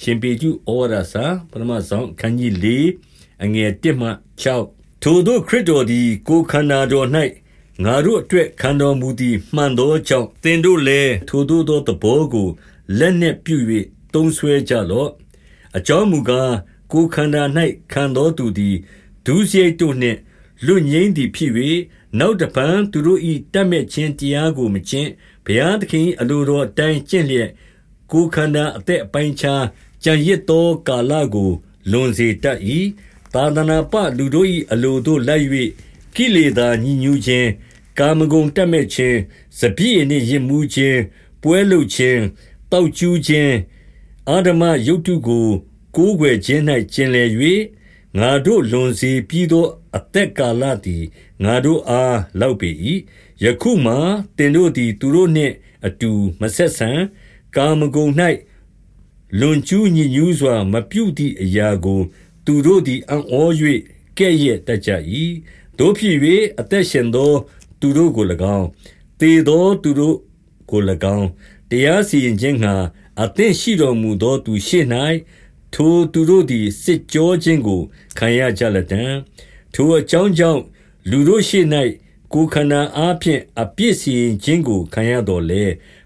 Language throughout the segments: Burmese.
ရှင်ပေကျုဩဝါဒစာပထမဆုံးအခန်းကြီး၄အငယ်၁မှ6ထိုတို့ခရစ်တော်သည်ကိုယ်ခန္ဓာတော်၌ငါတို့အတွက်ခံတော်မူသည်မှန်သောကြောင့်သင်တို့လည်းထိုတို့သောသဘောကိုလက်နှင့်ပြု၍သုံးဆွဲကြလော့အကြောင်းမူကားကိုယ်ခန္ဓာ၌ခံတော်သူသည်ဒုစရိုက်တို့နှင့်လွတ်ငြိမ်းသည်ဖြစ်၍နောက်တပံသူတို့၏တတ်မဲ့ခြင်းတရားကိုမကျင့်ဘုရားသခင်အလိုတော်အတိုင်းကျင့်လျက်ကိုယ်ခန္ဓာအသက်အပိုင်းခြား ကြံရစ်သောကာလကို လွန်စေတတ်၏သာသနာပလူတို့၏အလိုတို့လိုက်၍ကိလေသာညှဉ်းညူးခြင်း ကာမဂုဏ်တတ်မဲ့ခြင်း စပြည့်နှင့်ရစ်မှုခြင်း ပွဲလုခြင်းတောက်ကျူးခြင်းအာဓမယုတ်တုကို ကိုးကွယ်ခြင်း၌ကျင်လည်၍ငါတို့လွန်စေပြီးသော အသက်ကာလသည် ငါတို့အား လောက်ပေ၏ယခုမှတင်တို့သည် သူတို့နှင့်အတူ မဆက်ဆံ ကာမဂုဏ်၌ လွန်ကျူးညစ်ညူးစွာ မပြုသည့်အရာကို သူတို့သည် အံ့ဩ၍ကဲ့ရဲ့တတ်ကြ၏တို့ဖြစ်၍အသက်ရှင်သော သူတို့ကို၎င်း သေသောသူတို့ကို၎င်း တရားစီရင်ခြင်းငှာအသင့်ရှိတော်မူသော သူရှိ၌ထိုသူတို့သည် စစ်ကြောခြင်းကို ခံရကြလတံထိုအကြောင်းကြောင့် လူတို့ရှိ၌ကိုယ်ခန္ဓာအားဖြင့် အပြစ်စီရင်ခြင်းကို ခံရတော်လေ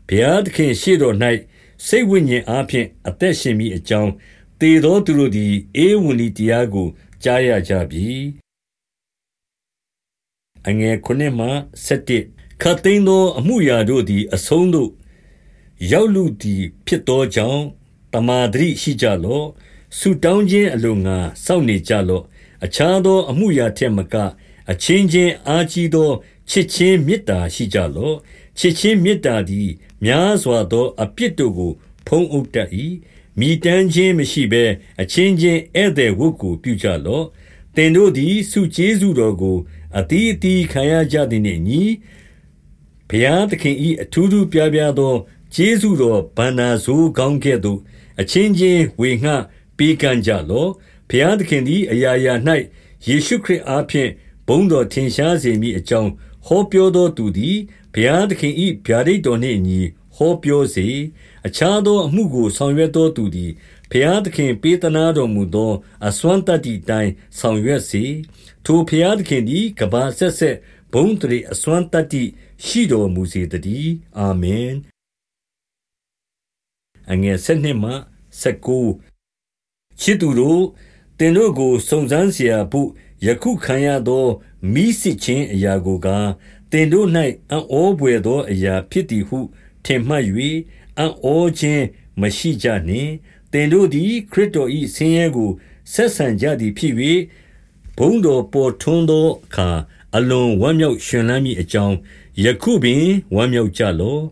ဘုရားသခင်ရှိတော်၌ စိတ်ဝိညာဉ်အားဖြင့် အသက်ရှင်မိအကြောင်းတေသောသူတို့သည်အေဝံဒီတရားကို ကြားရကြပြီအငယ်9မှ17ခတ်သိမ်းသော အမှုရာတို့သည် အဆုံးသို့ ရောက်လူသည်ဖြစ်သောကြောင့်တမာတိရှိကြလော့ ဆုတောင်းခြင်းအလိုငါစောင့်နေကြလော့ အခြားသော အမှုရာထက်မက အချင်းချင်းအားကြီးသော ချစ်ချင်းမေတ္တာရှိကြလော့ ချစ်ချင်းမေတ္တာသည် များစွာသော အပြစ်တို့ကို ဖုံးအုပ်တတ်၏မိတမ်းခြင်းမရှိဘဲ အချင်းချင်းဧည့်သည်ဝတ်ကို ပြုကြလော့တင်တို့သည်စုကျေးဇူးတော်ကိုအတီးအတီးခံရကြသည်နှင့်ညီ ဘုရားသခင်၏အထူးထူးပြားပြားသော ကျေးဇူးတော်ဗန္နာဇိုးကောင်းကဲ့သို့ အချင်းချင်းဝေငှပေးကမ်းကြလော့ ဘုရားသခင်သည် အရာရာ၌ယေရှုခရစ်အားဖြင့် ဘုန်းတော်ထင်ရှားစေမည်အကြောင်း ဟောပြောသောသူသည် ဘုရားသခင်၏ဗျာဒိတ်တော်နှင့်အညီ ဟောပြောစေ။အခြားသောအမှုကို ဆောင်ရွက်သောသူသည် ဘုရားသခင်ပေးသနားတော်မူသော အစွမ်းသတ္တိအတိုင်း ဆောင်ရွက်စေ။ထိုဘုရားသခင်သည် ကမ္ဘာအဆက်ဆက် ဘုန်းအသရေအစွမ်းသတ္တိရှိတော်မူစေသတည်း။အာမင်။ချစ်သူတို့၊သင်တို့ကို စုံစမ်းစရာဘို့ ယခုခံရသော မီးစစ်ခြင်းအရာကိုကား၊သင်တို့၌အံ့ဩဘွယ်သောအရာဖြစ်သည်ဟု ထင်မှတ်၍အံ့ဩခြင်းမရှိကြနှင့်တင်တို့သည် ခရစ်တော်၏ဆင်းရဲကိုဆက်ဆံကြသည်ဖြစ်၍ဘုန်းတော်ပေါ်ထွန်းသောအခါအလွန်ဝမ်းမြောက်ရှင်လန်းမိအကြောင်းယခုပင်ဝမ်းမြောက်ကြလော့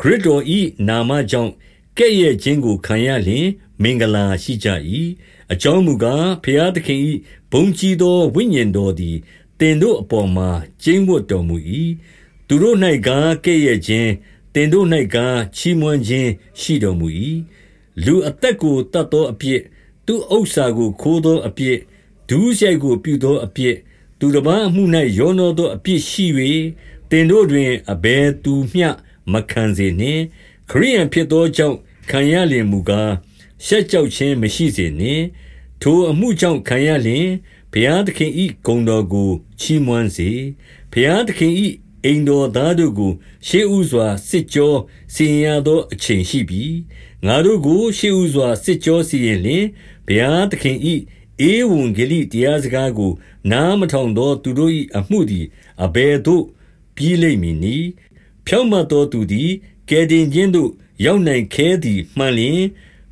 ခရစ်တော်၏နာမကြောင့်ကဲ့ရဲ့ခြင်းကိုခံရလျင် မင်္ဂလာရှိကြ၏အကြောင်းမူကားဖျားသခင်၏ဘုံကြီးသောဝိညာဉ်တော်သည်တင်တို့အပေါ်မှာကျိန်းဝတ်တော်မူ၏သူတို့၌ကားကဲ့ရဲ့ခြင်းတ င်တို့၌ကား ချီးမွမ်းခြင်းရှိတော်မူ၏လူအသက်ကိုတတ်သောအပြစ် သူဥစ္စာကို ခိုးသောအပြစ် ဒုစရိုက်ကို ပြုသောအပြစ် သူတစ်ပါးအမှု၌ရောနောသောအပြစ်ရှိ၍တင်တို့တွင် အဘယ်သူမျှ မခံစေနှင့် ခရိယံဖြစ်သောကြောင့် ခံရလျင်မူကား ရှက်ကြောက်ခြင်းမရှိစေနှင့် ထိုအမှုကြောင့် ခံရလျင် ဘုရားသခင်၏ဂုဏ်တော်ကို ချီးမွမ်းစေ ဘုရားသခင်၏ အိမ်တော်သားတို့ကို ရှေးဥစွာ စစ်ကြောစီရင်ရသော အချိန်ရှိပြီ ငါတို့ကို ရှေးဥစွာ စစ်ကြောစီရင်လျင် ဘုရားသခင်၏ဧဝံဂေလိတရားစကားကို နားမထောင်သော သူတို့၏အမှုသည် အဘယ်သို့ ပြီးလိမ့်မည်နည်း ဖြောင့်မတ်သောသူသည် ကယ်တင်ခြင်းသို့ ရောက်နိုင်ခဲသည်မှန်လျင်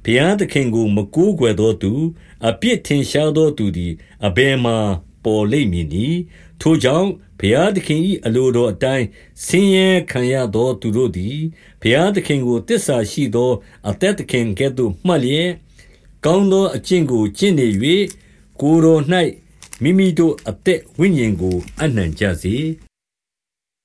ဘုရားသခင်ကို မကိုးကွယ်သောသူ အပြစ်ထင်ရှားသောသူသည် အဘယ်မှာ ပေါ်လိမ့်မည်နည်း ထိုကြောင့်ဘုရားသခင်၏အလိုတော်အတိုင်းဆင်းရဲခံရသောသူတို့သည်ဘုရားသခင်ကိုတစ္ဆာရှိသော အသက်သခင်ကဲ့သို့မှတ်လျက်ကောင်းသောအကျင့်ကိုကျင့်နေ၍ကိုယ်တော်၌မိမိတို့အသက်ဝိညာဉ်ကိုအနှံကြစေ။